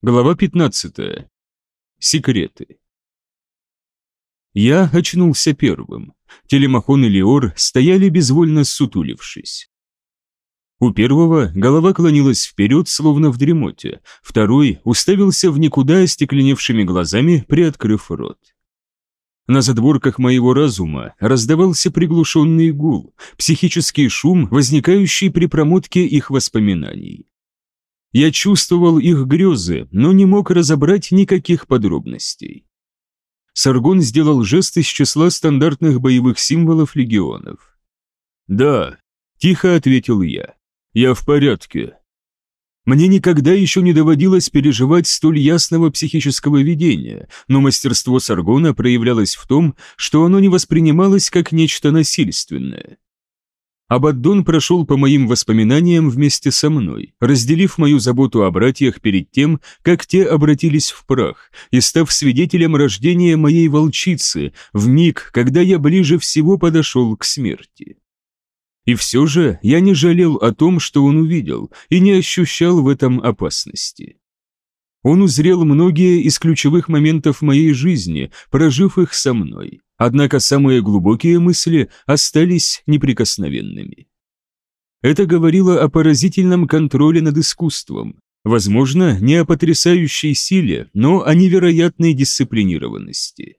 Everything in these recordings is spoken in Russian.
Глава 15. Секреты. Я очнулся первым. Телемахон и Леор стояли безвольно сутулившись. У первого голова клонилась вперед, словно в дремоте, второй уставился в никуда остекленевшими глазами, приоткрыв рот. На задворках моего разума раздавался приглушенный гул, психический шум, возникающий при промотке их воспоминаний. Я чувствовал их грезы, но не мог разобрать никаких подробностей. Саргон сделал жест из числа стандартных боевых символов легионов. «Да», — тихо ответил я, — «я в порядке». Мне никогда еще не доводилось переживать столь ясного психического видения, но мастерство Саргона проявлялось в том, что оно не воспринималось как нечто насильственное. Абаддон прошел по моим воспоминаниям вместе со мной, разделив мою заботу о братьях перед тем, как те обратились в прах, и став свидетелем рождения моей волчицы в миг, когда я ближе всего подошел к смерти. И все же я не жалел о том, что он увидел, и не ощущал в этом опасности. Он узрел многие из ключевых моментов моей жизни, прожив их со мной, Однако самые глубокие мысли остались неприкосновенными. Это говорило о поразительном контроле над искусством, возможно, не о потрясающей силе, но о невероятной дисциплинированности.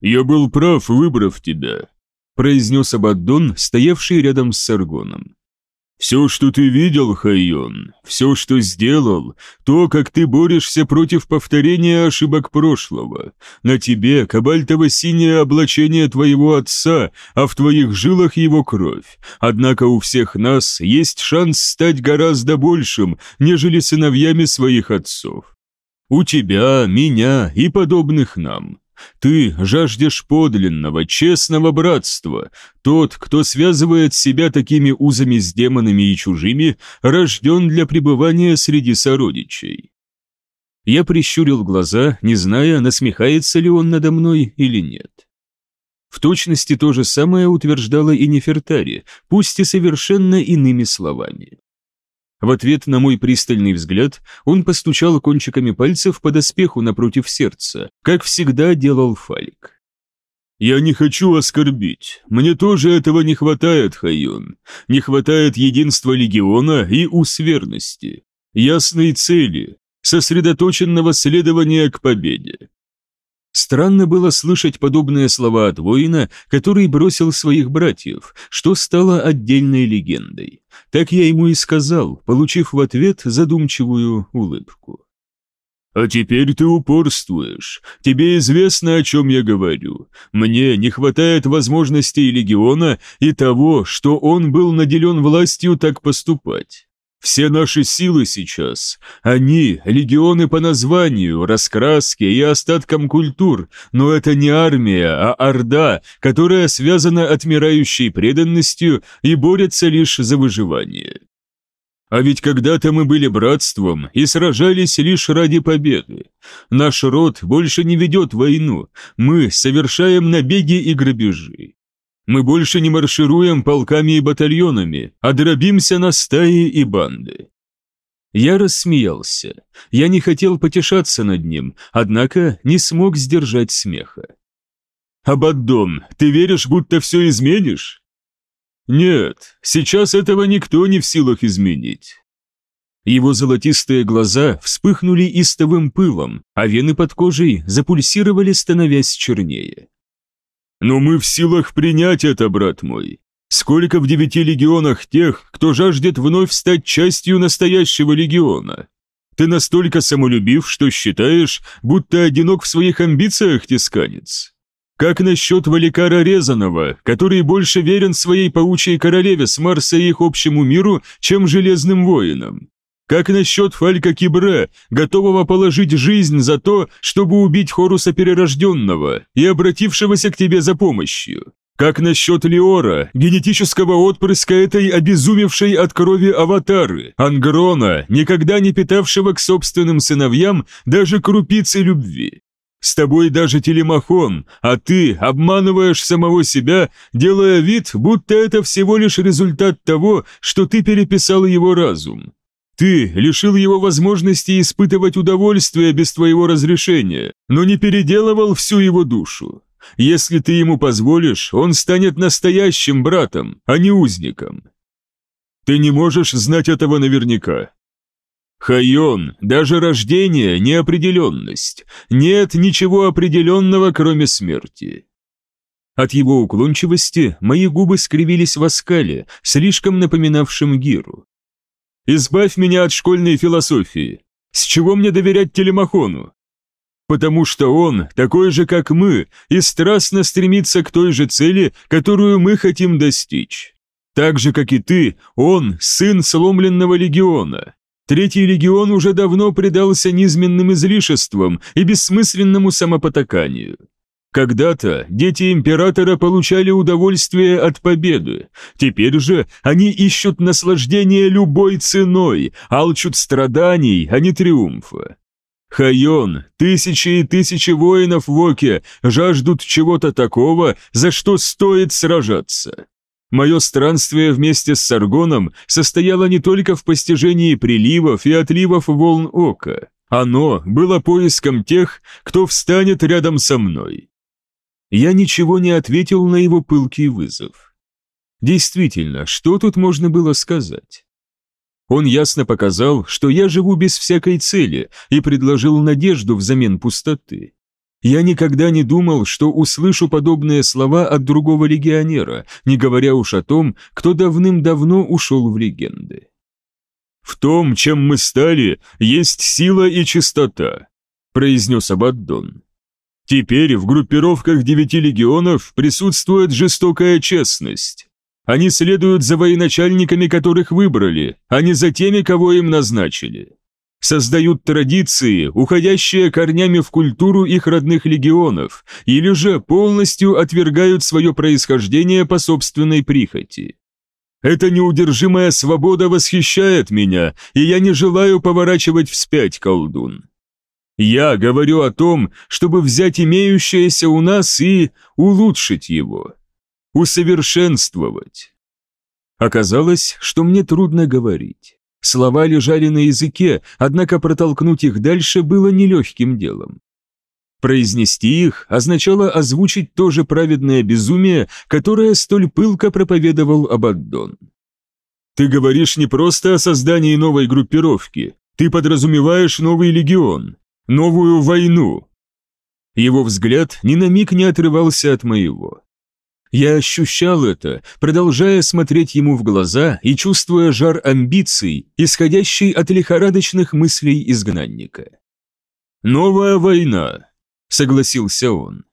«Я был прав, выбрав тебя», – произнес Абаддон, стоявший рядом с Саргоном. Все, что ты видел, Хайон, все, что сделал, то, как ты борешься против повторения ошибок прошлого. На тебе кабальтово-синее облачение твоего отца, а в твоих жилах его кровь. Однако у всех нас есть шанс стать гораздо большим, нежели сыновьями своих отцов. У тебя, меня и подобных нам. Ты жаждешь подлинного, честного братства. Тот, кто связывает себя такими узами с демонами и чужими, рожден для пребывания среди сородичей. Я прищурил глаза, не зная, насмехается ли он надо мной или нет. В точности то же самое утверждала и Нефертари, пусть и совершенно иными словами. В ответ на мой пристальный взгляд он постучал кончиками пальцев по доспеху напротив сердца, как всегда делал Фалик. «Я не хочу оскорбить. Мне тоже этого не хватает, Хайон. Не хватает единства легиона и усверности, ясной цели, сосредоточенного следования к победе. Странно было слышать подобные слова от воина, который бросил своих братьев, что стало отдельной легендой. Так я ему и сказал, получив в ответ задумчивую улыбку. «А теперь ты упорствуешь. Тебе известно, о чем я говорю. Мне не хватает возможностей легиона и того, что он был наделен властью так поступать. Все наши силы сейчас, они – легионы по названию, раскраске и остаткам культур, но это не армия, а орда, которая связана отмирающей преданностью и борется лишь за выживание. А ведь когда-то мы были братством и сражались лишь ради победы. Наш род больше не ведет войну, мы совершаем набеги и грабежи. Мы больше не маршируем полками и батальонами, а дробимся на стаи и банды. Я рассмеялся. Я не хотел потешаться над ним, однако не смог сдержать смеха. «Абаддон, ты веришь, будто все изменишь?» «Нет, сейчас этого никто не в силах изменить». Его золотистые глаза вспыхнули истовым пылом, а вены под кожей запульсировали, становясь чернее. Но мы в силах принять это, брат мой. Сколько в девяти легионах тех, кто жаждет вновь стать частью настоящего легиона? Ты настолько самолюбив, что считаешь, будто одинок в своих амбициях, тисканец. Как насчет Валикара Резаного, который больше верен своей паучьей королеве с Марса и их общему миру, чем Железным воинам? Как насчет Фалька Кибре, готового положить жизнь за то, чтобы убить Хоруса Перерожденного и обратившегося к тебе за помощью? Как насчет Леора, генетического отпрыска этой обезумевшей от крови аватары, Ангрона, никогда не питавшего к собственным сыновьям даже крупицы любви? С тобой даже телемахон, а ты обманываешь самого себя, делая вид, будто это всего лишь результат того, что ты переписал его разум. Ты лишил его возможности испытывать удовольствие без твоего разрешения, но не переделывал всю его душу. Если ты ему позволишь, он станет настоящим братом, а не узником. Ты не можешь знать этого наверняка. Хайон, даже рождение – неопределенность. Нет ничего определенного, кроме смерти. От его уклончивости мои губы скривились в оскале, слишком напоминавшем гиру. «Избавь меня от школьной философии. С чего мне доверять Телемахону? Потому что он, такой же, как мы, и страстно стремится к той же цели, которую мы хотим достичь. Так же, как и ты, он – сын сломленного легиона. Третий легион уже давно предался низменным излишествам и бессмысленному самопотаканию. Когда-то дети императора получали удовольствие от победы, теперь же они ищут наслаждение любой ценой, алчут страданий, а не триумфа. Хайон, тысячи и тысячи воинов в Оке жаждут чего-то такого, за что стоит сражаться. Мое странствие вместе с Саргоном состояло не только в постижении приливов и отливов волн Ока. Оно было поиском тех, кто встанет рядом со мной. Я ничего не ответил на его пылкий вызов. Действительно, что тут можно было сказать? Он ясно показал, что я живу без всякой цели и предложил надежду взамен пустоты. Я никогда не думал, что услышу подобные слова от другого легионера, не говоря уж о том, кто давным-давно ушел в легенды. «В том, чем мы стали, есть сила и чистота», – произнес Абаддон. Теперь в группировках девяти легионов присутствует жестокая честность. Они следуют за военачальниками, которых выбрали, а не за теми, кого им назначили. Создают традиции, уходящие корнями в культуру их родных легионов, или же полностью отвергают свое происхождение по собственной прихоти. Эта неудержимая свобода восхищает меня, и я не желаю поворачивать вспять, колдун. Я говорю о том, чтобы взять имеющееся у нас и улучшить его, усовершенствовать. Оказалось, что мне трудно говорить. Слова лежали на языке, однако протолкнуть их дальше было нелегким делом. Произнести их означало озвучить то же праведное безумие, которое столь пылко проповедовал Абаддон. «Ты говоришь не просто о создании новой группировки, ты подразумеваешь новый легион, новую войну. Его взгляд ни на миг не отрывался от моего. Я ощущал это, продолжая смотреть ему в глаза и чувствуя жар амбиций, исходящий от лихорадочных мыслей изгнанника. «Новая война», — согласился он.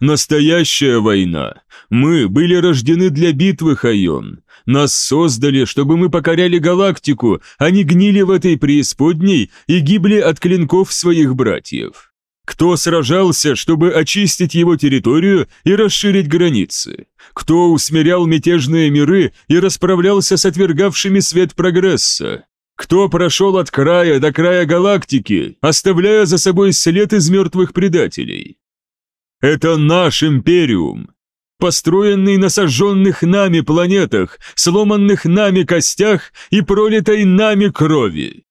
«Настоящая война. Мы были рождены для битвы, Хайон. Нас создали, чтобы мы покоряли галактику, а не гнили в этой преисподней и гибли от клинков своих братьев. Кто сражался, чтобы очистить его территорию и расширить границы? Кто усмирял мятежные миры и расправлялся с отвергавшими свет прогресса? Кто прошел от края до края галактики, оставляя за собой след из мертвых предателей? Это наш империум, построенный на сожженных нами планетах, сломанных нами костях и пролитой нами крови.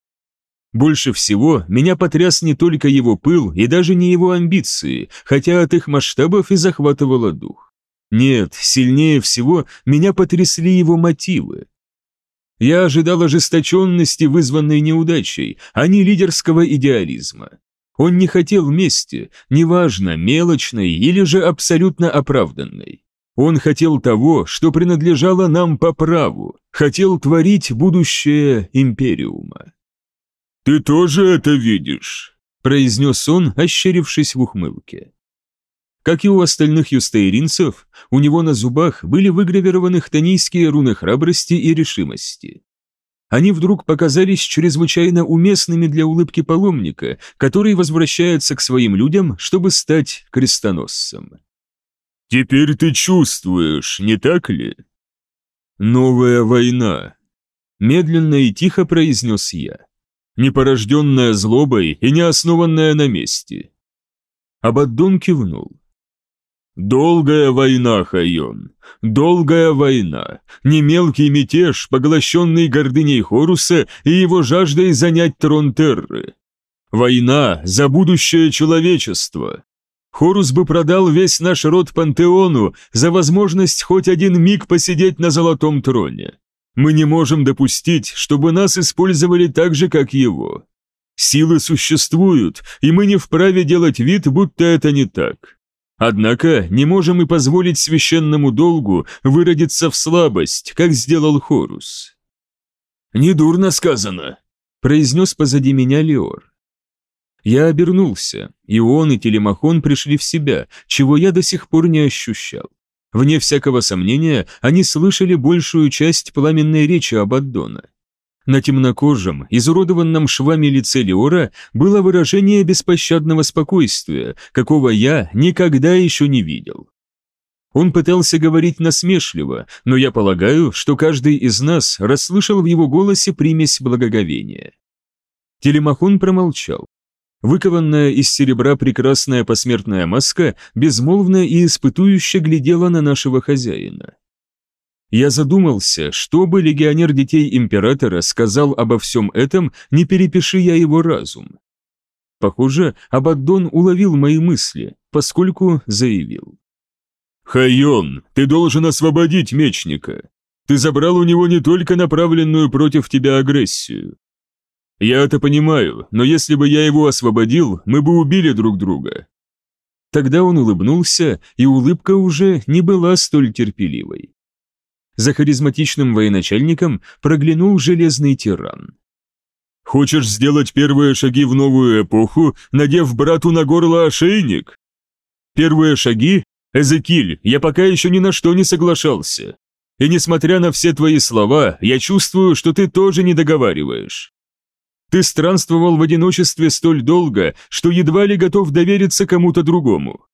Больше всего меня потряс не только его пыл и даже не его амбиции, хотя от их масштабов и захватывало дух. Нет, сильнее всего меня потрясли его мотивы. Я ожидал ожесточенности, вызванной неудачей, а не лидерского идеализма. Он не хотел мести, неважно, мелочной или же абсолютно оправданной. Он хотел того, что принадлежало нам по праву, хотел творить будущее Империума. «Ты тоже это видишь?» – произнес он, ощерившись в ухмылке. Как и у остальных юстейринцев, у него на зубах были выгравированы хтонийские руны храбрости и решимости они вдруг показались чрезвычайно уместными для улыбки паломника, который возвращается к своим людям, чтобы стать крестоносцем. «Теперь ты чувствуешь, не так ли?» «Новая война», — медленно и тихо произнес я, непорожденная злобой и не основанная на мести. Абаддон кивнул. «Долгая война, Хайон, долгая война, не мелкий мятеж, поглощенный гордыней Хоруса и его жаждой занять трон Терры. Война за будущее человечества. Хорус бы продал весь наш род Пантеону за возможность хоть один миг посидеть на золотом троне. Мы не можем допустить, чтобы нас использовали так же, как его. Силы существуют, и мы не вправе делать вид, будто это не так. Однако не можем и позволить священному долгу выродиться в слабость, как сделал Хорус. «Недурно сказано», — произнес позади меня Леор. Я обернулся, и он, и Телемахон пришли в себя, чего я до сих пор не ощущал. Вне всякого сомнения, они слышали большую часть пламенной речи Абаддона. На темнокожем, изуродованном швами лице Леора было выражение беспощадного спокойствия, какого я никогда еще не видел. Он пытался говорить насмешливо, но я полагаю, что каждый из нас расслышал в его голосе примесь благоговения. Телемахон промолчал. Выкованная из серебра прекрасная посмертная маска безмолвно и испытующе глядела на нашего хозяина. Я задумался, что бы легионер детей императора сказал обо всем этом, не перепиши я его разум. Похоже, Абаддон уловил мои мысли, поскольку заявил. «Хайон, ты должен освободить мечника. Ты забрал у него не только направленную против тебя агрессию. Я это понимаю, но если бы я его освободил, мы бы убили друг друга». Тогда он улыбнулся, и улыбка уже не была столь терпеливой. За харизматичным военачальником проглянул железный тиран. «Хочешь сделать первые шаги в новую эпоху, надев брату на горло ошейник?» «Первые шаги? Эзекиль, я пока еще ни на что не соглашался. И несмотря на все твои слова, я чувствую, что ты тоже не договариваешь. Ты странствовал в одиночестве столь долго, что едва ли готов довериться кому-то другому».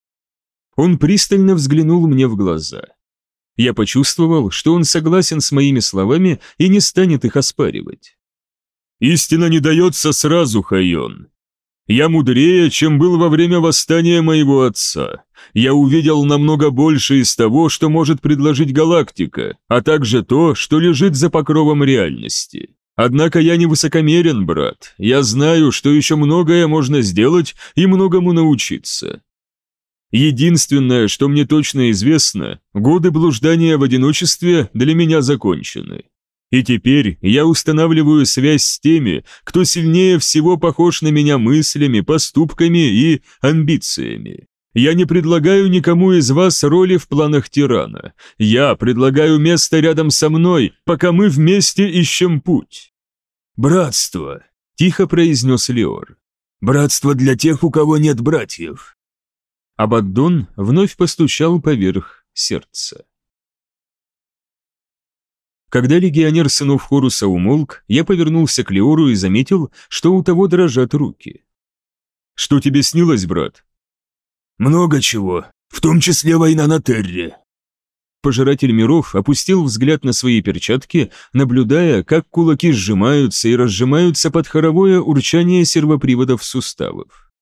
Он пристально взглянул мне в глаза. Я почувствовал, что он согласен с моими словами и не станет их оспаривать. «Истина не дается сразу, Хайон. Я мудрее, чем был во время восстания моего отца. Я увидел намного больше из того, что может предложить галактика, а также то, что лежит за покровом реальности. Однако я не высокомерен, брат. Я знаю, что еще многое можно сделать и многому научиться. Единственное, что мне точно известно, годы блуждания в одиночестве для меня закончены. И теперь я устанавливаю связь с теми, кто сильнее всего похож на меня мыслями, поступками и амбициями. Я не предлагаю никому из вас роли в планах тирана. Я предлагаю место рядом со мной, пока мы вместе ищем путь. «Братство», — тихо произнес Леор. «Братство для тех, у кого нет братьев. Абаддон вновь постучал поверх сердца. Когда легионер сынов Хоруса умолк, я повернулся к Леору и заметил, что у того дрожат руки. «Что тебе снилось, брат?» «Много чего, в том числе война на Терре». Пожиратель миров опустил взгляд на свои перчатки, наблюдая, как кулаки сжимаются и разжимаются под хоровое урчание сервоприводов суставов.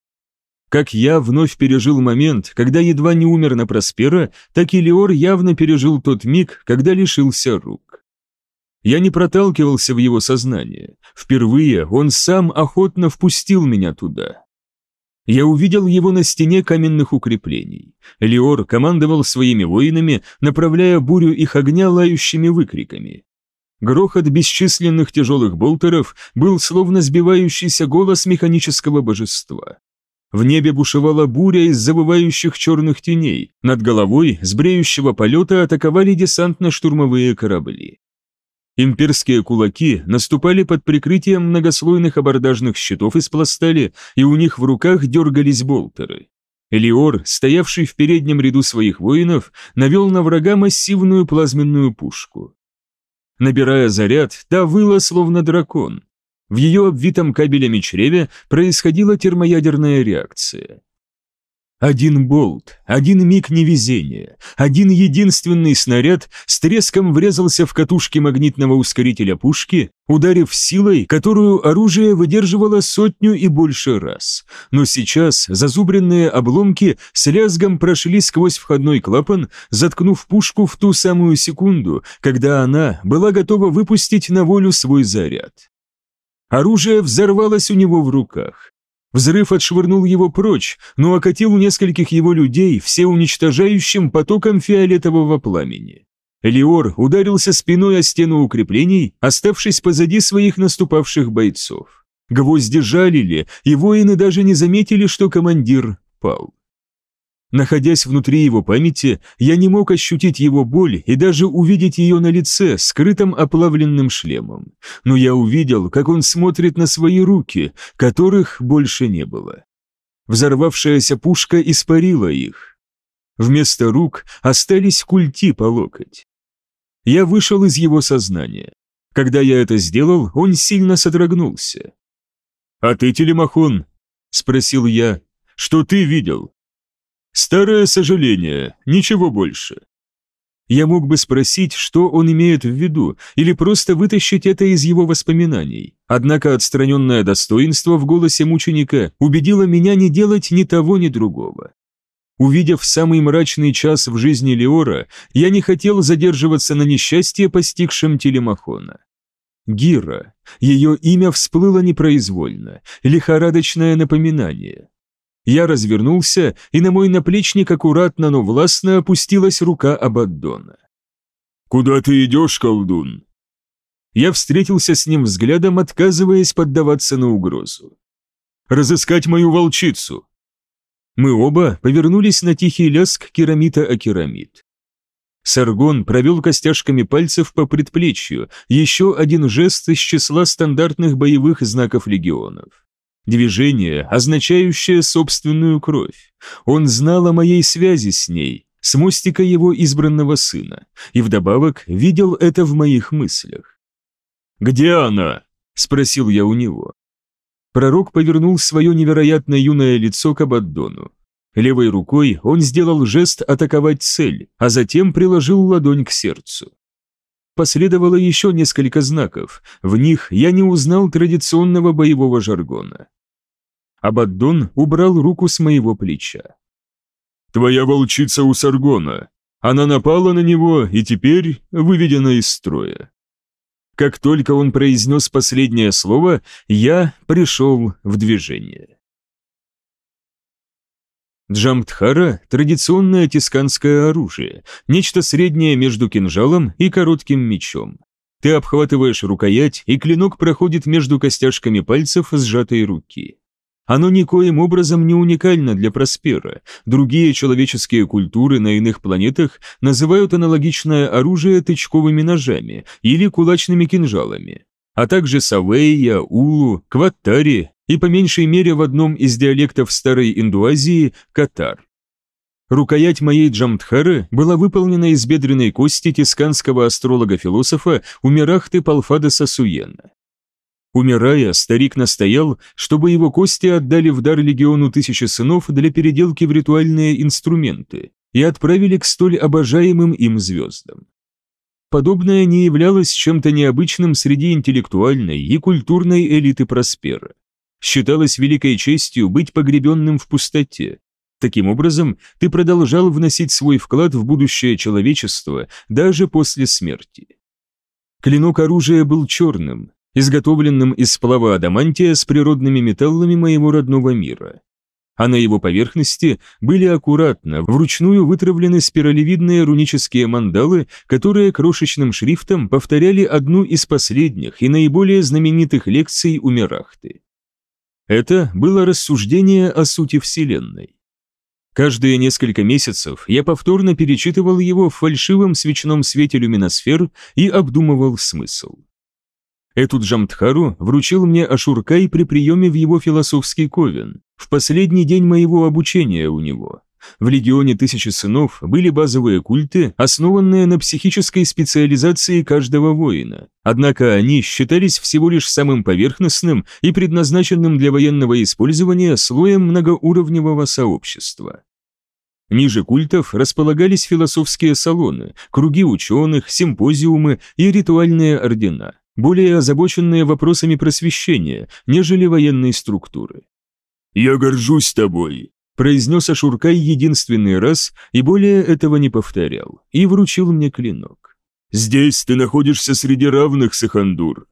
Как я вновь пережил момент, когда едва не умер на Проспера, так и Леор явно пережил тот миг, когда лишился рук. Я не проталкивался в его сознание. Впервые он сам охотно впустил меня туда. Я увидел его на стене каменных укреплений. Леор командовал своими воинами, направляя бурю их огня лающими выкриками. Грохот бесчисленных тяжелых болтеров был словно сбивающийся голос механического божества. В небе бушевала буря из завывающих черных теней, над головой с бреющего полета атаковали десантно-штурмовые корабли. Имперские кулаки наступали под прикрытием многослойных абордажных щитов из пластали, и у них в руках дергались болтеры. Элиор, стоявший в переднем ряду своих воинов, навел на врага массивную плазменную пушку. Набирая заряд, та выла словно дракон, в ее обвитом кабелями чреве происходила термоядерная реакция. Один болт, один миг невезения, один единственный снаряд с треском врезался в катушки магнитного ускорителя пушки, ударив силой, которую оружие выдерживало сотню и больше раз. Но сейчас зазубренные обломки с лязгом прошли сквозь входной клапан, заткнув пушку в ту самую секунду, когда она была готова выпустить на волю свой заряд. Оружие взорвалось у него в руках. Взрыв отшвырнул его прочь, но окатил нескольких его людей всеуничтожающим потоком фиолетового пламени. Леор ударился спиной о стену укреплений, оставшись позади своих наступавших бойцов. Гвозди жалили, и воины даже не заметили, что командир пал. Находясь внутри его памяти, я не мог ощутить его боль и даже увидеть ее на лице, скрытым оплавленным шлемом. Но я увидел, как он смотрит на свои руки, которых больше не было. Взорвавшаяся пушка испарила их. Вместо рук остались культи по локоть. Я вышел из его сознания. Когда я это сделал, он сильно содрогнулся. «А ты, Телемахон?» – спросил я. «Что ты видел?» Старое сожаление, ничего больше. Я мог бы спросить, что он имеет в виду, или просто вытащить это из его воспоминаний. Однако отстраненное достоинство в голосе мученика убедило меня не делать ни того, ни другого. Увидев самый мрачный час в жизни Леора, я не хотел задерживаться на несчастье, постигшем Телемахона. Гира. Ее имя всплыло непроизвольно, лихорадочное напоминание. Я развернулся, и на мой наплечник аккуратно, но властно опустилась рука Абаддона. «Куда ты идешь, колдун?» Я встретился с ним взглядом, отказываясь поддаваться на угрозу. «Разыскать мою волчицу!» Мы оба повернулись на тихий ляск керамита о керамид. Саргон провел костяшками пальцев по предплечью, еще один жест из числа стандартных боевых знаков легионов. Движение, означающее собственную кровь. Он знал о моей связи с ней, с мостика его избранного сына, и вдобавок видел это в моих мыслях. «Где она?» – спросил я у него. Пророк повернул свое невероятно юное лицо к Абаддону. Левой рукой он сделал жест атаковать цель, а затем приложил ладонь к сердцу. Последовало еще несколько знаков, в них я не узнал традиционного боевого жаргона. Абаддон убрал руку с моего плеча. «Твоя волчица у Саргона. Она напала на него и теперь выведена из строя». Как только он произнес последнее слово, я пришел в движение. Джамтхара – традиционное тисканское оружие, нечто среднее между кинжалом и коротким мечом. Ты обхватываешь рукоять, и клинок проходит между костяшками пальцев сжатой руки. Оно никоим образом не уникально для Проспера. Другие человеческие культуры на иных планетах называют аналогичное оружие тычковыми ножами или кулачными кинжалами, а также Савейя, Улу, Кваттари и по меньшей мере в одном из диалектов Старой Индуазии – Катар. Рукоять моей Джамтхары была выполнена из бедренной кости тисканского астролога-философа Умирахты Палфадеса Суена. Умирая, старик настоял, чтобы его кости отдали в дар легиону тысячи сынов для переделки в ритуальные инструменты и отправили к столь обожаемым им звездам. Подобное не являлось чем-то необычным среди интеллектуальной и культурной элиты Проспера считалось великой честью быть погребенным в пустоте. Таким образом, ты продолжал вносить свой вклад в будущее человечества даже после смерти. Клинок оружия был черным, изготовленным из сплава адамантия с природными металлами моего родного мира. А на его поверхности были аккуратно, вручную вытравлены спиралевидные рунические мандалы, которые крошечным шрифтом повторяли одну из последних и наиболее знаменитых лекций у Мирахты. Это было рассуждение о сути Вселенной. Каждые несколько месяцев я повторно перечитывал его в фальшивом свечном свете люминосфер и обдумывал смысл. Эту Джамтхару вручил мне Ашуркай при приеме в его философский ковен, в последний день моего обучения у него. В легионе Тысячи Сынов были базовые культы, основанные на психической специализации каждого воина. Однако они считались всего лишь самым поверхностным и предназначенным для военного использования слоем многоуровневого сообщества. Ниже культов располагались философские салоны, круги ученых, симпозиумы и ритуальные ордена, более озабоченные вопросами просвещения, нежели военной структуры. «Я горжусь тобой», – произнес Ашуркай единственный раз и более этого не повторял, и вручил мне клинок. «Здесь ты находишься среди равных, Сахандур.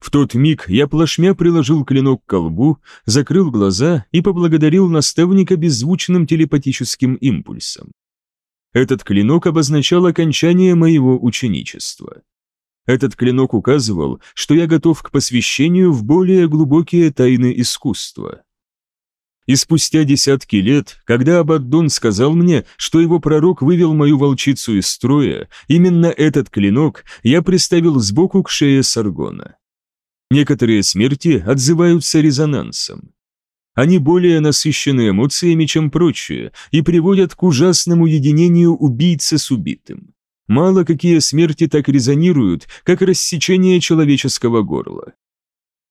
В тот миг я плашмя приложил клинок к колбу, закрыл глаза и поблагодарил наставника беззвучным телепатическим импульсом. Этот клинок обозначал окончание моего ученичества. Этот клинок указывал, что я готов к посвящению в более глубокие тайны искусства. И спустя десятки лет, когда Абаддон сказал мне, что его пророк вывел мою волчицу из строя, именно этот клинок я приставил сбоку к шее Саргона. Некоторые смерти отзываются резонансом. Они более насыщены эмоциями, чем прочие, и приводят к ужасному единению убийцы с убитым. Мало какие смерти так резонируют, как рассечение человеческого горла.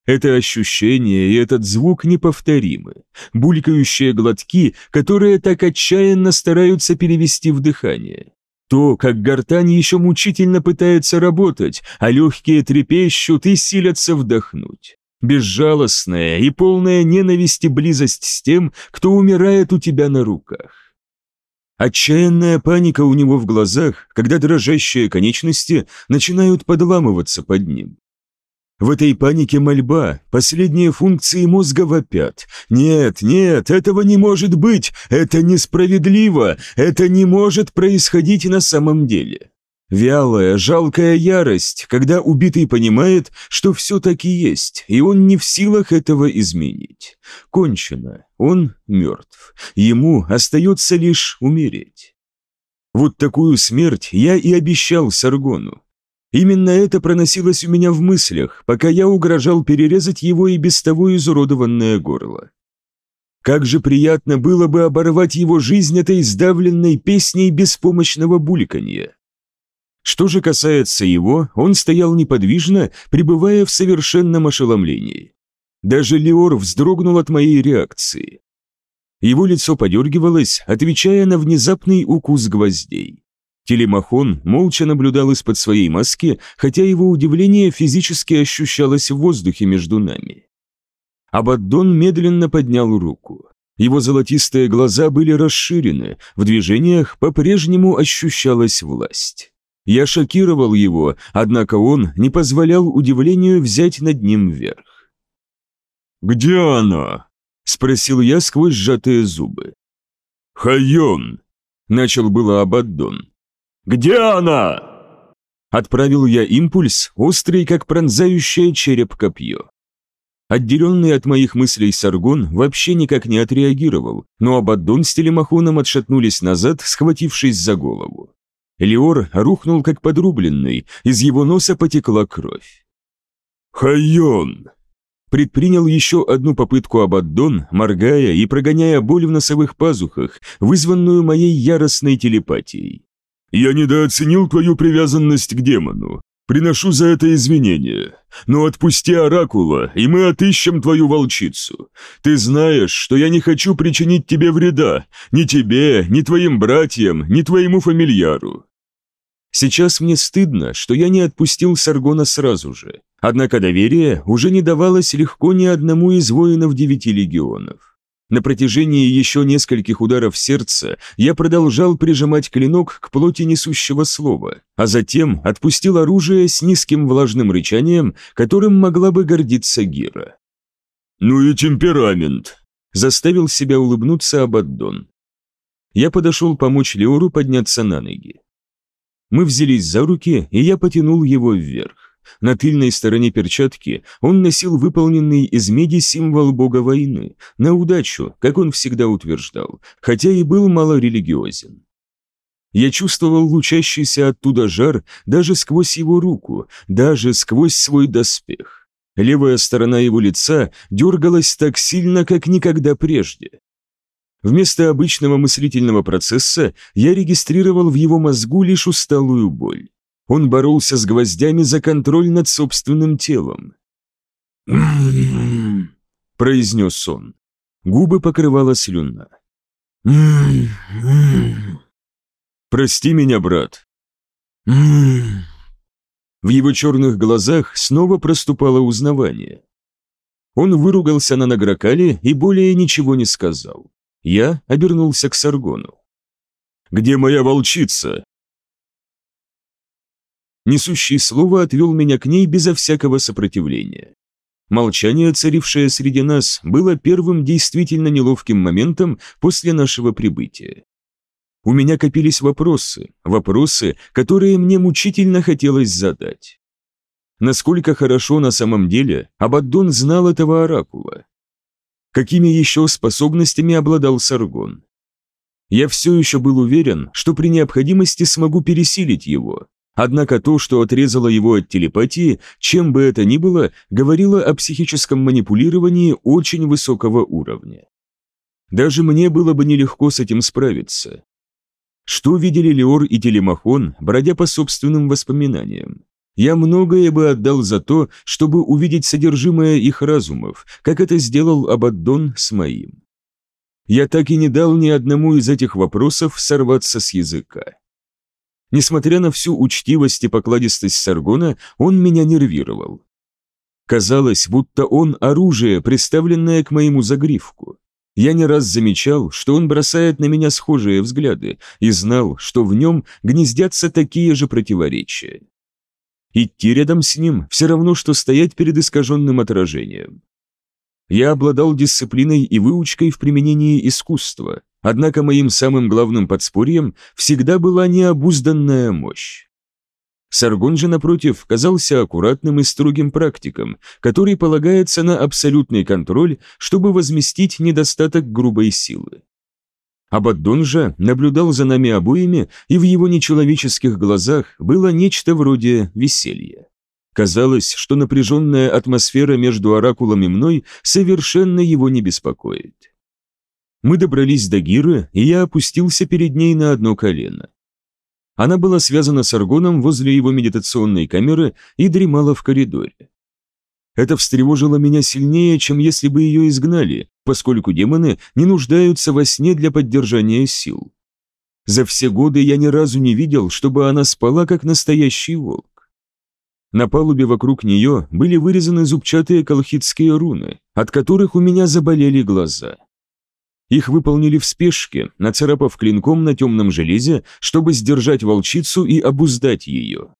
Это ощущение и этот звук неповторимы. Булькающие глотки, которые так отчаянно стараются перевести в дыхание. То, как гортань еще мучительно пытается работать, а легкие трепещут и силятся вдохнуть. Безжалостная и полная ненависти близость с тем, кто умирает у тебя на руках. Отчаянная паника у него в глазах, когда дрожащие конечности начинают подламываться под ним. В этой панике мольба, последние функции мозга вопят. Нет, нет, этого не может быть, это несправедливо, это не может происходить на самом деле. Вялая, жалкая ярость, когда убитый понимает, что все таки есть, и он не в силах этого изменить. Кончено, он мертв, ему остается лишь умереть. Вот такую смерть я и обещал Саргону. Именно это проносилось у меня в мыслях, пока я угрожал перерезать его и без того изуродованное горло. Как же приятно было бы оборвать его жизнь этой сдавленной песней беспомощного бульканья. Что же касается его, он стоял неподвижно, пребывая в совершенном ошеломлении. Даже Леор вздрогнул от моей реакции. Его лицо подергивалось, отвечая на внезапный укус гвоздей. Телемахон молча наблюдал из-под своей маски, хотя его удивление физически ощущалось в воздухе между нами. Абаддон медленно поднял руку. Его золотистые глаза были расширены, в движениях по-прежнему ощущалась власть. Я шокировал его, однако он не позволял удивлению взять над ним верх. «Где она?» — спросил я сквозь сжатые зубы. «Хайон!» — начал было Абаддон. «Где она?» Отправил я импульс, острый, как пронзающее череп копье. Отделенный от моих мыслей Саргон вообще никак не отреагировал, но Абаддон с Телемахоном отшатнулись назад, схватившись за голову. Леор рухнул как подрубленный, из его носа потекла кровь. «Хайон!» Предпринял еще одну попытку Абаддон, моргая и прогоняя боль в носовых пазухах, вызванную моей яростной телепатией. Я недооценил твою привязанность к демону. Приношу за это извинения. Но отпусти Оракула, и мы отыщем твою волчицу. Ты знаешь, что я не хочу причинить тебе вреда, ни тебе, ни твоим братьям, ни твоему фамильяру. Сейчас мне стыдно, что я не отпустил Саргона сразу же. Однако доверие уже не давалось легко ни одному из воинов девяти легионов. На протяжении еще нескольких ударов сердца я продолжал прижимать клинок к плоти несущего слова, а затем отпустил оружие с низким влажным рычанием, которым могла бы гордиться Гира. «Ну и темперамент!» – заставил себя улыбнуться Абаддон. Я подошел помочь Леору подняться на ноги. Мы взялись за руки, и я потянул его вверх. На тыльной стороне перчатки он носил выполненный из меди символ бога войны, на удачу, как он всегда утверждал, хотя и был малорелигиозен. Я чувствовал лучащийся оттуда жар даже сквозь его руку, даже сквозь свой доспех. Левая сторона его лица дергалась так сильно, как никогда прежде. Вместо обычного мыслительного процесса я регистрировал в его мозгу лишь усталую боль. Он боролся с гвоздями за контроль над собственным телом. произнес он. Губы покрывала слюна. «Прости меня, брат». В его черных глазах снова проступало узнавание. Он выругался на Награкале и более ничего не сказал. Я обернулся к Саргону. «Где моя волчица?» Несущий слово отвел меня к ней безо всякого сопротивления. Молчание, царившее среди нас, было первым действительно неловким моментом после нашего прибытия. У меня копились вопросы, вопросы, которые мне мучительно хотелось задать. Насколько хорошо на самом деле Абаддон знал этого оракула? Какими еще способностями обладал Саргон? Я все еще был уверен, что при необходимости смогу пересилить его, Однако то, что отрезало его от телепатии, чем бы это ни было, говорило о психическом манипулировании очень высокого уровня. Даже мне было бы нелегко с этим справиться. Что видели Леор и Телемахон, бродя по собственным воспоминаниям? Я многое бы отдал за то, чтобы увидеть содержимое их разумов, как это сделал Абаддон с моим. Я так и не дал ни одному из этих вопросов сорваться с языка. Несмотря на всю учтивость и покладистость Саргона, он меня нервировал. Казалось, будто он оружие, приставленное к моему загривку. Я не раз замечал, что он бросает на меня схожие взгляды, и знал, что в нем гнездятся такие же противоречия. Идти рядом с ним все равно, что стоять перед искаженным отражением. Я обладал дисциплиной и выучкой в применении искусства, Однако моим самым главным подспорьем всегда была необузданная мощь. Саргон же, напротив, казался аккуратным и строгим практиком, который полагается на абсолютный контроль, чтобы возместить недостаток грубой силы. Абаддон же наблюдал за нами обоими, и в его нечеловеческих глазах было нечто вроде веселья. Казалось, что напряженная атмосфера между оракулом и мной совершенно его не беспокоит. Мы добрались до Гиры, и я опустился перед ней на одно колено. Она была связана с Аргоном возле его медитационной камеры и дремала в коридоре. Это встревожило меня сильнее, чем если бы ее изгнали, поскольку демоны не нуждаются во сне для поддержания сил. За все годы я ни разу не видел, чтобы она спала, как настоящий волк. На палубе вокруг нее были вырезаны зубчатые колхидские руны, от которых у меня заболели глаза. Их выполнили в спешке, нацарапав клинком на темном железе, чтобы сдержать волчицу и обуздать ее.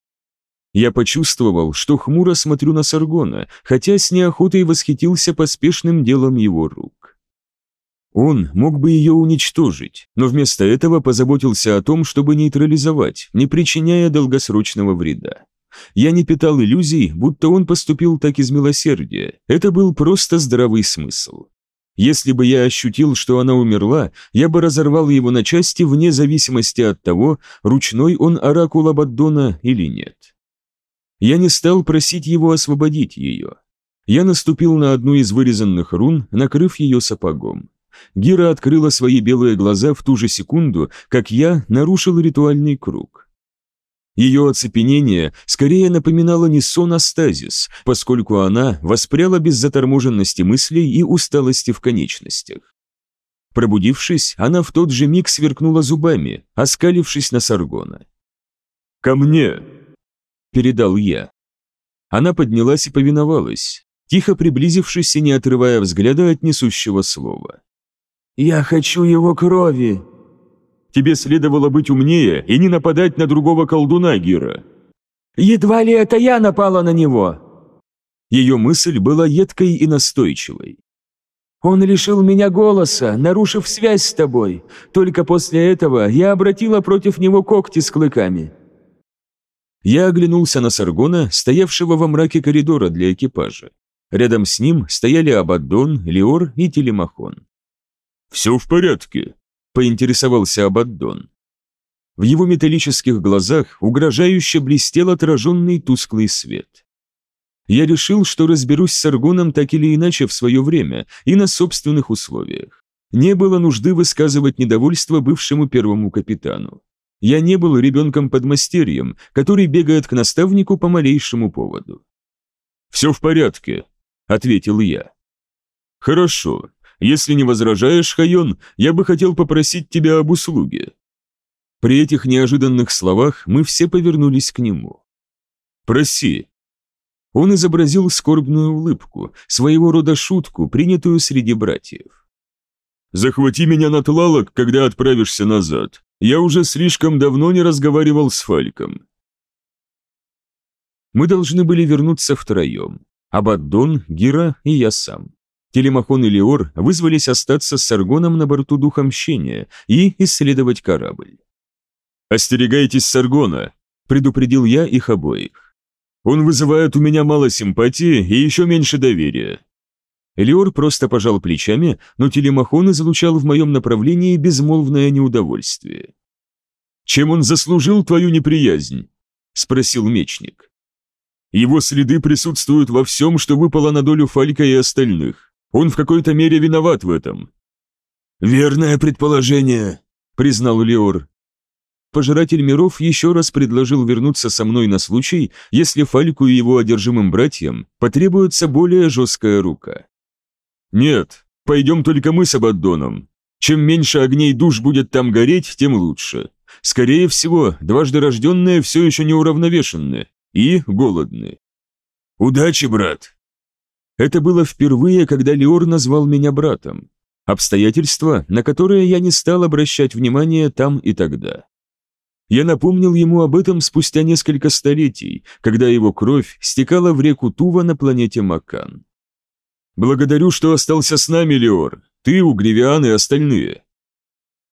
Я почувствовал, что хмуро смотрю на Саргона, хотя с неохотой восхитился поспешным делом его рук. Он мог бы ее уничтожить, но вместо этого позаботился о том, чтобы нейтрализовать, не причиняя долгосрочного вреда. Я не питал иллюзий, будто он поступил так из милосердия, это был просто здравый смысл. Если бы я ощутил, что она умерла, я бы разорвал его на части вне зависимости от того, ручной он оракул Абаддона или нет. Я не стал просить его освободить ее. Я наступил на одну из вырезанных рун, накрыв ее сапогом. Гира открыла свои белые глаза в ту же секунду, как я нарушил ритуальный круг. Ее оцепенение скорее напоминало не сон, а стазис, поскольку она воспряла без заторможенности мыслей и усталости в конечностях. Пробудившись, она в тот же миг сверкнула зубами, оскалившись на Саргона. «Ко мне!» – передал я. Она поднялась и повиновалась, тихо приблизившись и не отрывая взгляда от несущего слова. «Я хочу его крови!» Тебе следовало быть умнее и не нападать на другого колдуна, Гира». «Едва ли это я напала на него!» Ее мысль была едкой и настойчивой. «Он лишил меня голоса, нарушив связь с тобой. Только после этого я обратила против него когти с клыками». Я оглянулся на Саргона, стоявшего во мраке коридора для экипажа. Рядом с ним стояли Абаддон, Леор и Телемахон. «Все в порядке», поинтересовался Абаддон. В его металлических глазах угрожающе блестел отраженный тусклый свет. Я решил, что разберусь с Аргоном так или иначе в свое время и на собственных условиях. Не было нужды высказывать недовольство бывшему первому капитану. Я не был ребенком-подмастерьем, который бегает к наставнику по малейшему поводу. «Все в порядке», — ответил я. «Хорошо. Если не возражаешь, Хайон, я бы хотел попросить тебя об услуге». При этих неожиданных словах мы все повернулись к нему. «Проси». Он изобразил скорбную улыбку, своего рода шутку, принятую среди братьев. «Захвати меня на тлалок, когда отправишься назад. Я уже слишком давно не разговаривал с Фальком». Мы должны были вернуться втроем. Абаддон, Гира и я сам. Телемахон и Леор вызвались остаться с Саргоном на борту Духа Мщения и исследовать корабль. «Остерегайтесь Саргона», — предупредил я их обоих. «Он вызывает у меня мало симпатии и еще меньше доверия». Леор просто пожал плечами, но Телемахон излучал в моем направлении безмолвное неудовольствие. «Чем он заслужил твою неприязнь?» — спросил мечник. «Его следы присутствуют во всем, что выпало на долю Фалька и остальных. Он в какой-то мере виноват в этом». «Верное предположение», — признал Леор. Пожиратель миров еще раз предложил вернуться со мной на случай, если Фальку и его одержимым братьям потребуется более жесткая рука. «Нет, пойдем только мы с Абаддоном. Чем меньше огней душ будет там гореть, тем лучше. Скорее всего, дважды рожденные все еще неуравновешенны и голодны». «Удачи, брат!» Это было впервые, когда Леор назвал меня братом. Обстоятельства, на которые я не стал обращать внимание там и тогда. Я напомнил ему об этом спустя несколько столетий, когда его кровь стекала в реку Тува на планете Макан. «Благодарю, что остался с нами, Леор. Ты, Угревиан и остальные».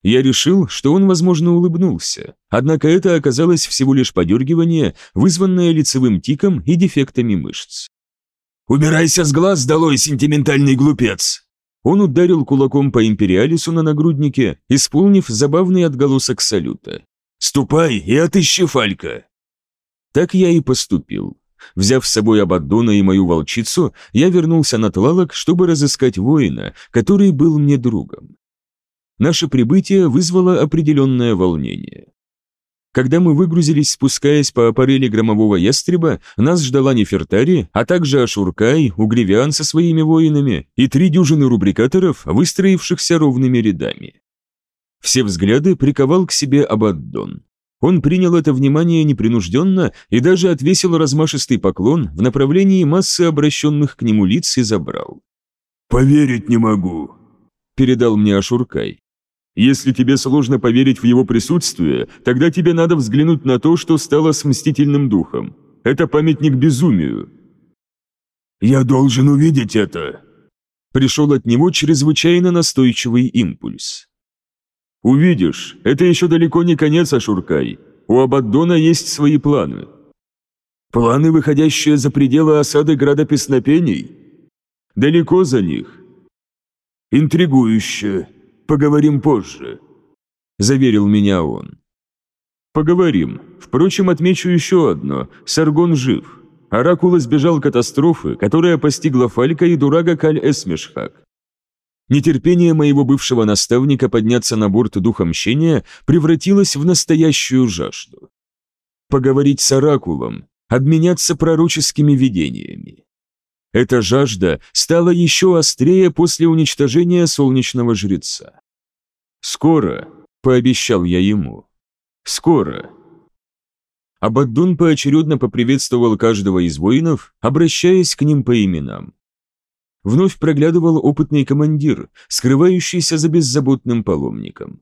Я решил, что он, возможно, улыбнулся, однако это оказалось всего лишь подергивание, вызванное лицевым тиком и дефектами мышц. «Убирайся с глаз, долой, сентиментальный глупец!» Он ударил кулаком по империалису на нагруднике, исполнив забавный отголосок салюта. «Ступай и отыщи Фалька!» Так я и поступил. Взяв с собой Абаддона и мою волчицу, я вернулся на Тлалок, чтобы разыскать воина, который был мне другом. Наше прибытие вызвало определенное волнение. Когда мы выгрузились, спускаясь по аппарели громового ястреба, нас ждала Нефертари, а также Ашуркай, Угревиан со своими воинами и три дюжины рубрикаторов, выстроившихся ровными рядами. Все взгляды приковал к себе Абаддон. Он принял это внимание непринужденно и даже отвесил размашистый поклон в направлении массы обращенных к нему лиц и забрал. «Поверить не могу», — передал мне Ашуркай. Если тебе сложно поверить в его присутствие, тогда тебе надо взглянуть на то, что стало с мстительным духом. Это памятник безумию». «Я должен увидеть это!» Пришел от него чрезвычайно настойчивый импульс. «Увидишь, это еще далеко не конец, Ашуркай. У Абаддона есть свои планы». «Планы, выходящие за пределы осады Града Песнопений?» «Далеко за них». «Интригующе», поговорим позже», – заверил меня он. «Поговорим. Впрочем, отмечу еще одно. Саргон жив. Оракул избежал катастрофы, которая постигла Фалька и дурага Каль Эсмешхак. Нетерпение моего бывшего наставника подняться на борт духа мщения превратилось в настоящую жажду. Поговорить с Оракулом, обменяться пророческими видениями. Эта жажда стала еще острее после уничтожения солнечного жреца. «Скоро», — пообещал я ему, — «скоро». Абаддун поочередно поприветствовал каждого из воинов, обращаясь к ним по именам. Вновь проглядывал опытный командир, скрывающийся за беззаботным паломником.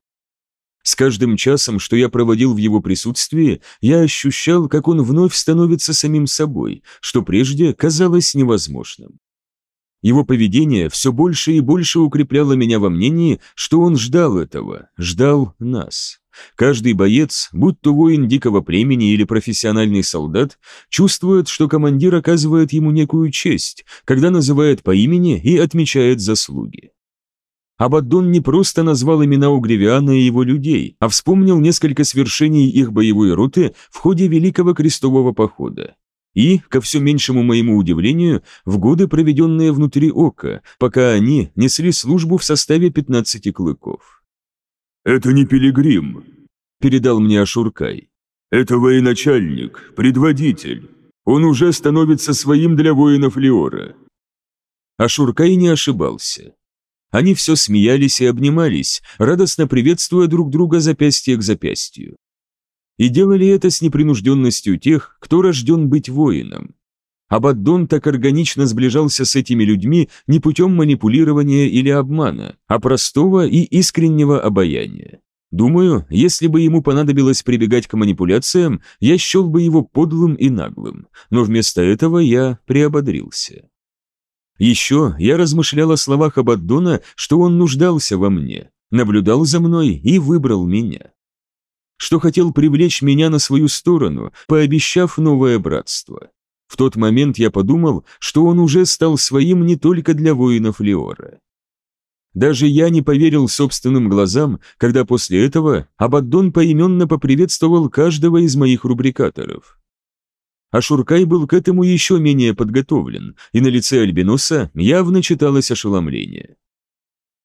С каждым часом, что я проводил в его присутствии, я ощущал, как он вновь становится самим собой, что прежде казалось невозможным. Его поведение все больше и больше укрепляло меня во мнении, что он ждал этого, ждал нас. Каждый боец, будь то воин дикого племени или профессиональный солдат, чувствует, что командир оказывает ему некую честь, когда называет по имени и отмечает заслуги. Абаддон не просто назвал имена Угревиана и его людей, а вспомнил несколько свершений их боевой роты в ходе Великого Крестового Похода. И, ко все меньшему моему удивлению, в годы, проведенные внутри ока, пока они несли службу в составе 15 клыков. «Это не пилигрим», — передал мне Ашуркай. «Это военачальник, предводитель. Он уже становится своим для воинов Леора». Ашуркай не ошибался. Они все смеялись и обнимались, радостно приветствуя друг друга запястье к запястью. И делали это с непринужденностью тех, кто рожден быть воином. Абаддон так органично сближался с этими людьми не путем манипулирования или обмана, а простого и искреннего обаяния. Думаю, если бы ему понадобилось прибегать к манипуляциям, я счел бы его подлым и наглым, но вместо этого я приободрился. Еще я размышлял о словах Абаддона, что он нуждался во мне, наблюдал за мной и выбрал меня. Что хотел привлечь меня на свою сторону, пообещав новое братство. В тот момент я подумал, что он уже стал своим не только для воинов Леора. Даже я не поверил собственным глазам, когда после этого Абаддон поименно поприветствовал каждого из моих рубрикаторов. А Шуркай был к этому еще менее подготовлен, и на лице Альбиноса явно читалось ошеломление.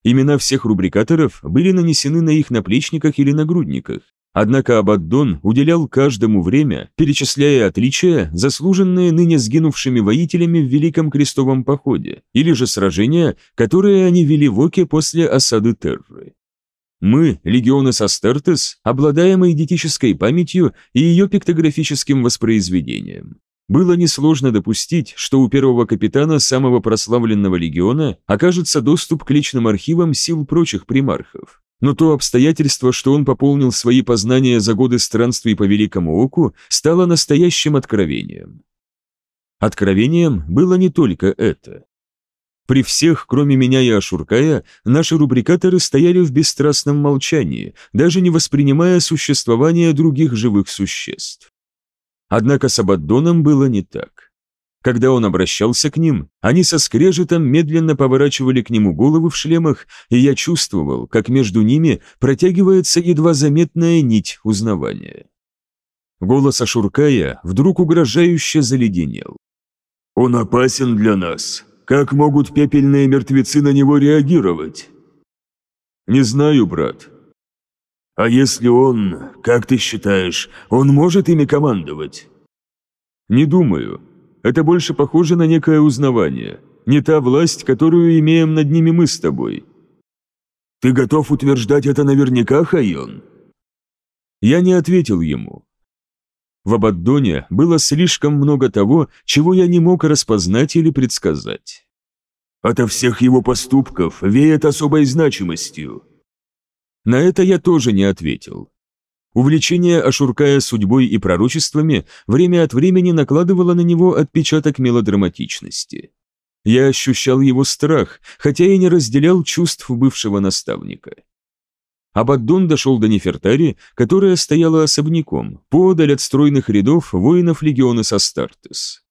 Имена всех рубрикаторов были нанесены на их наплечниках или нагрудниках, Однако Абаддон уделял каждому время, перечисляя отличия, заслуженные ныне сгинувшими воителями в Великом Крестовом Походе, или же сражения, которые они вели в Оке после осады Терры. Мы, легионы Астартес, обладаем эйдетической памятью и ее пиктографическим воспроизведением. Было несложно допустить, что у первого капитана самого прославленного легиона окажется доступ к личным архивам сил прочих примархов но то обстоятельство, что он пополнил свои познания за годы странствий по Великому Оку, стало настоящим откровением. Откровением было не только это. При всех, кроме меня и Ашуркая, наши рубрикаторы стояли в бесстрастном молчании, даже не воспринимая существование других живых существ. Однако с Абаддоном было не так. Когда он обращался к ним, они со скрежетом медленно поворачивали к нему головы в шлемах, и я чувствовал, как между ними протягивается едва заметная нить узнавания. Голос Ашуркая вдруг угрожающе заледенел. «Он опасен для нас. Как могут пепельные мертвецы на него реагировать?» «Не знаю, брат». «А если он, как ты считаешь, он может ими командовать?» «Не думаю. Это больше похоже на некое узнавание. Не та власть, которую имеем над ними мы с тобой. Ты готов утверждать это наверняка, Хайон? Я не ответил ему. В Абаддоне было слишком много того, чего я не мог распознать или предсказать. Ото всех его поступков веет особой значимостью. На это я тоже не ответил. Увлечение Ашуркая судьбой и пророчествами время от времени накладывало на него отпечаток мелодраматичности. Я ощущал его страх, хотя и не разделял чувств бывшего наставника. Абаддон дошел до Нефертари, которая стояла особняком, подаль от стройных рядов воинов легиона Састартес.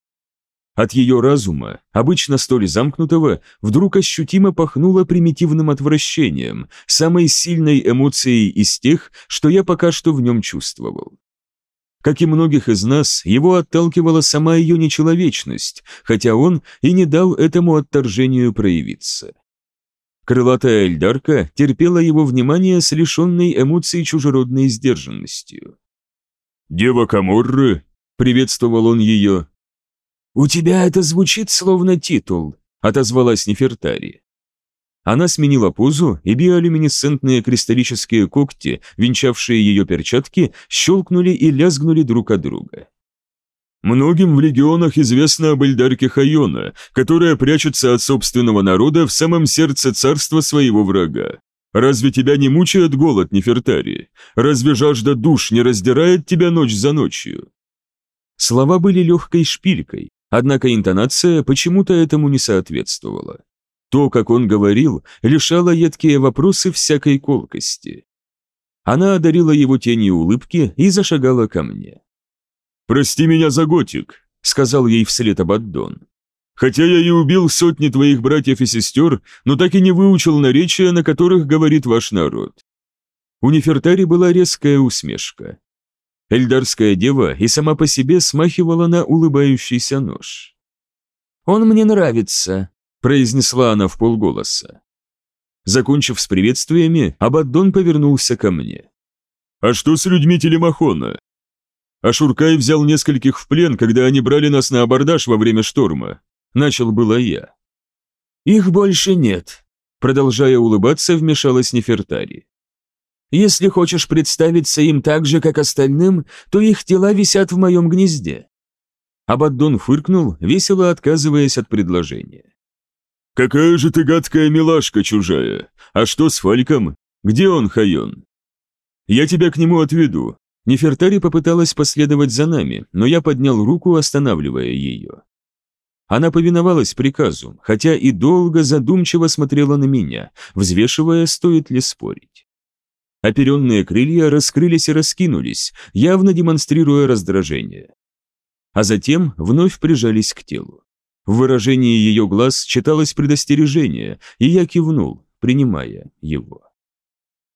От ее разума, обычно столь замкнутого, вдруг ощутимо пахнуло примитивным отвращением, самой сильной эмоцией из тех, что я пока что в нем чувствовал. Как и многих из нас, его отталкивала сама ее нечеловечность, хотя он и не дал этому отторжению проявиться. Крылатая Эльдарка терпела его внимание с лишенной эмоций чужеродной сдержанностью. «Дева Каморры!» — приветствовал он ее, «У тебя это звучит словно титул», — отозвалась Нефертари. Она сменила позу, и биолюминесцентные кристаллические когти, венчавшие ее перчатки, щелкнули и лязгнули друг от друга. «Многим в легионах известно об Эльдарке Хайона, которая прячется от собственного народа в самом сердце царства своего врага. Разве тебя не мучает голод, Нефертари? Разве жажда душ не раздирает тебя ночь за ночью?» Слова были легкой шпилькой, Однако интонация почему-то этому не соответствовала. То, как он говорил, лишало едкие вопросы всякой колкости. Она одарила его тенью улыбки и зашагала ко мне. «Прости меня за готик», — сказал ей вслед Абаддон. «Хотя я и убил сотни твоих братьев и сестер, но так и не выучил наречия, на которых говорит ваш народ». У Нефертари была резкая усмешка. Эльдарская дева и сама по себе смахивала на улыбающийся нож. «Он мне нравится», – произнесла она в полголоса. Закончив с приветствиями, Абаддон повернулся ко мне. «А что с людьми Телемахона?» Ашуркай взял нескольких в плен, когда они брали нас на абордаж во время шторма. Начал было я. «Их больше нет», Продолжая улыбаться, вмешалась Нефертари. «Если хочешь представиться им так же, как остальным, то их тела висят в моем гнезде». Абаддон фыркнул, весело отказываясь от предложения. «Какая же ты гадкая милашка чужая! А что с Фальком? Где он, Хайон?» «Я тебя к нему отведу». Нефертари попыталась последовать за нами, но я поднял руку, останавливая ее. Она повиновалась приказу, хотя и долго задумчиво смотрела на меня, взвешивая, стоит ли спорить. Оперенные крылья раскрылись и раскинулись, явно демонстрируя раздражение. А затем вновь прижались к телу. В выражении ее глаз читалось предостережение, и я кивнул, принимая его.